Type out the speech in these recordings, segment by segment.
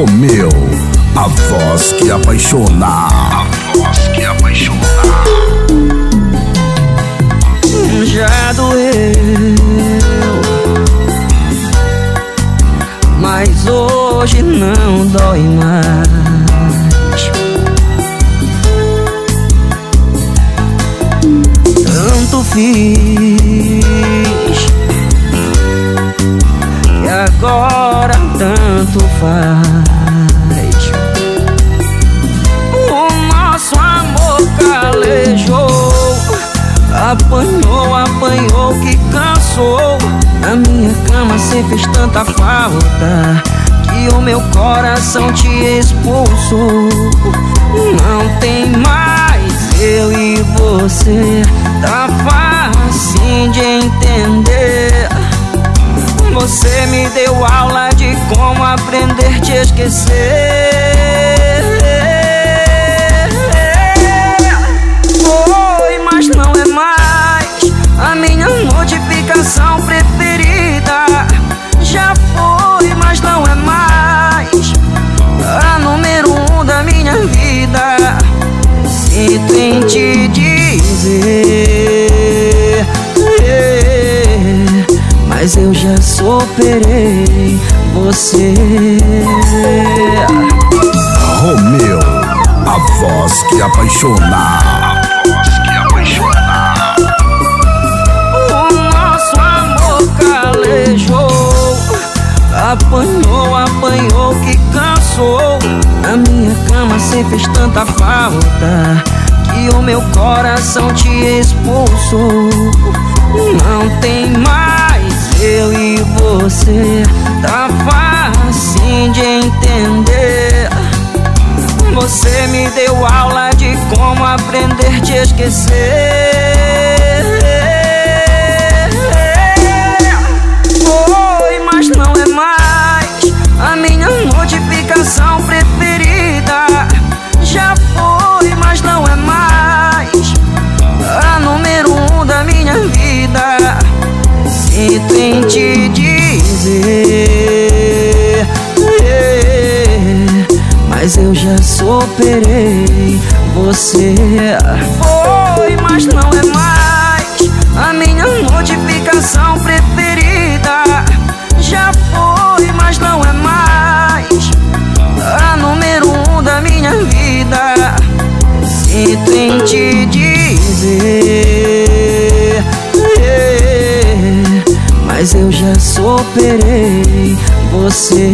Romeu, a voz que apaixona. A voz que apaixona. Já doeu, mas hoje não dói mais. Tanto fiz apanhou, apanhou que cansou. Na minha cama cê fez tanta falta que o meu coração te expulsou. Não tem mais eu e você, tá fácil de entender. Você me deu aula de como aprender a te esquecer. Sinto em te dizer. Mas eu já superei você. Romeu, a voz que apaixona. A voz que apaixona. O nosso amor calejou, apanhou, apanhou que cansou. Na minha cama cê fez tanta falta que o meu coração te expulsou. Não tem mais eu e você, tá fácil de entender. Você me deu aula de como aprender a te esquecer. Sinto em te dizer. Mas eu já superei você. Foi, mas não é mais a minha notificação preferida. Já foi, mas não é mais a número um da minha vida. Sinto em te dizer. Mas eu já superei você.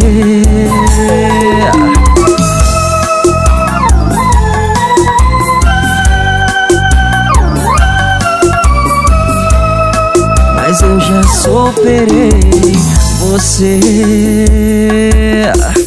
Mas eu já superei você.